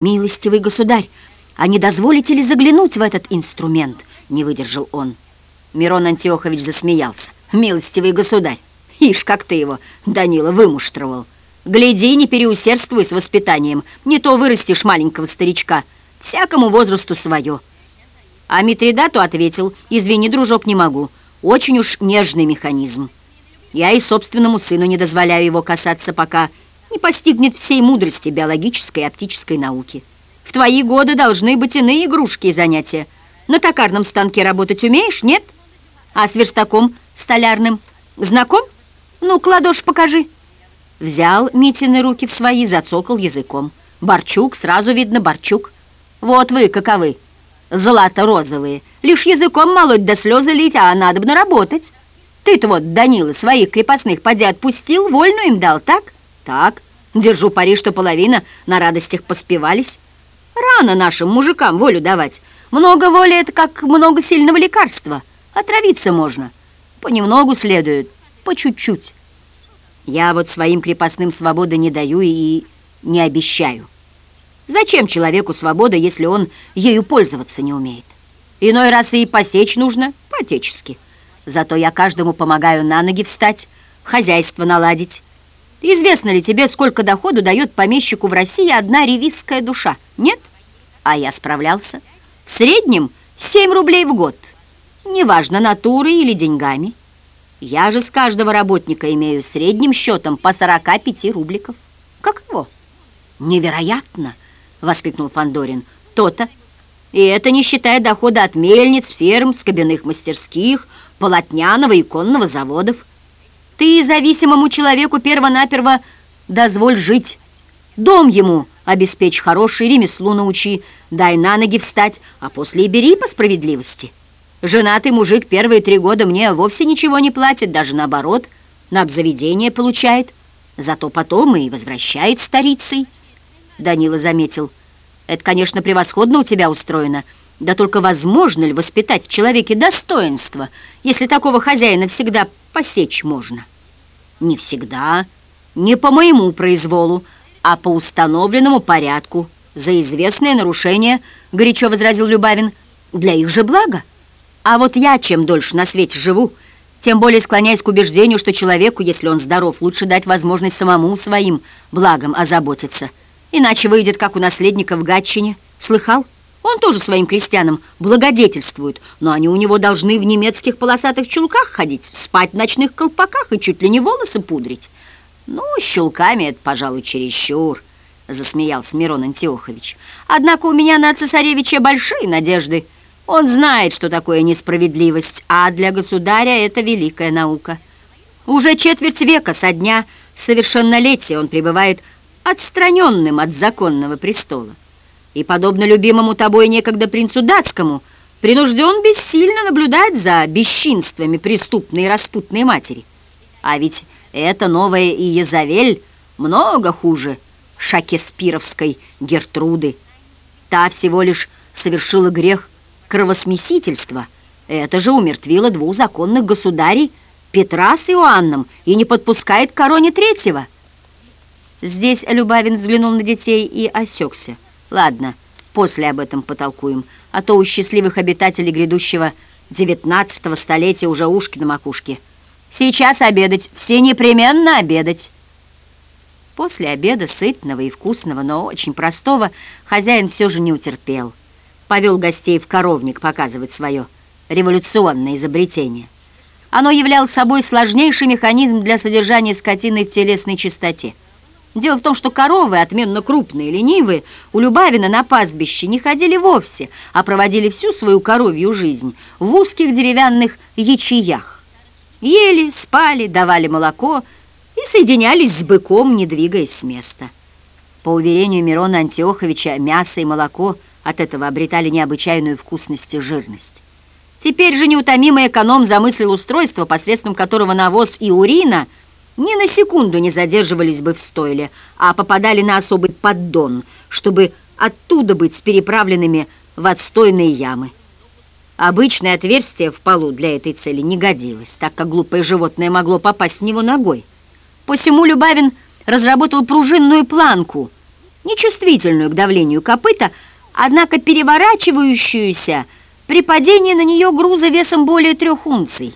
«Милостивый государь, а не дозволите ли заглянуть в этот инструмент?» — не выдержал он. Мирон Антиохович засмеялся. «Милостивый государь, ишь, как ты его, Данила, вымуштровал. Гляди, не переусердствуй с воспитанием, не то вырастешь маленького старичка. Всякому возрасту свое». А Митридату ответил, «Извини, дружок, не могу. Очень уж нежный механизм. Я и собственному сыну не дозволяю его касаться, пока не постигнет всей мудрости биологической и оптической науки. В твои годы должны быть иные игрушки и занятия. На токарном станке работать умеешь, нет? А с верстаком столярным знаком? Ну, кладошь покажи. Взял Митины руки в свои, зацокал языком. Борчук, сразу видно Борчук. Вот вы каковы, злато-розовые. Лишь языком молоть да слезы лить, а надо бы наработать. Ты-то вот, Данила, своих крепостных поди отпустил, вольную им дал, так? Так, держу пари, что половина на радостях поспевались. Рано нашим мужикам волю давать. Много воли — это как много сильного лекарства. Отравиться можно. Понемногу следует, по чуть-чуть. Я вот своим крепостным свободы не даю и не обещаю. Зачем человеку свобода, если он ею пользоваться не умеет? Иной раз и посечь нужно по-отечески. Зато я каждому помогаю на ноги встать, хозяйство наладить. Известно ли тебе, сколько доходу дает помещику в России одна ревизская душа? Нет? А я справлялся. В среднем 7 рублей в год. Неважно, натурой или деньгами. Я же с каждого работника имею средним счетом по 45 рубликов. Каково? Невероятно! Воскликнул Фандорин. То-то. И это не считая дохода от мельниц, ферм, скобяных мастерских, полотняного и конного заводов. Ты зависимому человеку перво-наперво дозволь жить. Дом ему обеспечь хороший, ремеслу научи, дай на ноги встать, а после и бери по справедливости. Женатый мужик первые три года мне вовсе ничего не платит, даже наоборот, на обзаведение получает, зато потом и возвращает старицей. Данила заметил, это, конечно, превосходно у тебя устроено, да только возможно ли воспитать в человеке достоинство, если такого хозяина всегда посечь можно? Не всегда, не по моему произволу, а по установленному порядку. За известное нарушение, горячо возразил Любавин, для их же блага. А вот я, чем дольше на свете живу, тем более склоняюсь к убеждению, что человеку, если он здоров, лучше дать возможность самому своим благом озаботиться. Иначе выйдет, как у наследника в Гатчине. Слыхал? Он тоже своим крестьянам благодетельствует, но они у него должны в немецких полосатых чулках ходить, спать в ночных колпаках и чуть ли не волосы пудрить. Ну, с чулками это, пожалуй, чересчур, засмеялся Мирон Антиохович. Однако у меня на цесаревича большие надежды. Он знает, что такое несправедливость, а для государя это великая наука. Уже четверть века со дня совершеннолетия он пребывает отстраненным от законного престола и, подобно любимому тобой некогда принцу датскому, принужден бессильно наблюдать за бесчинствами преступной и распутной матери. А ведь эта новая Иезавель много хуже шакеспировской Гертруды. Та всего лишь совершила грех кровосмесительства. Это же умертвила двух законных государей Петра с Иоанном и не подпускает к короне третьего. Здесь Любавин взглянул на детей и осекся. Ладно, после об этом потолкуем, а то у счастливых обитателей грядущего девятнадцатого столетия уже ушки на макушке. Сейчас обедать, все непременно обедать. После обеда, сытного и вкусного, но очень простого, хозяин все же не утерпел. Повел гостей в коровник показывать свое революционное изобретение. Оно являло собой сложнейший механизм для содержания скотины в телесной чистоте. Дело в том, что коровы, отменно крупные, ленивые, у Любавина на пастбище не ходили вовсе, а проводили всю свою коровью жизнь в узких деревянных ячеях. Ели, спали, давали молоко и соединялись с быком, не двигаясь с места. По уверению Мирона Антиоховича, мясо и молоко от этого обретали необычайную вкусность и жирность. Теперь же неутомимый эконом замыслил устройство, посредством которого навоз и урина – ни на секунду не задерживались бы в стойле, а попадали на особый поддон, чтобы оттуда быть переправленными в отстойные ямы. Обычное отверстие в полу для этой цели не годилось, так как глупое животное могло попасть в него ногой. Посему Любавин разработал пружинную планку, нечувствительную к давлению копыта, однако переворачивающуюся при падении на нее груза весом более трех унций.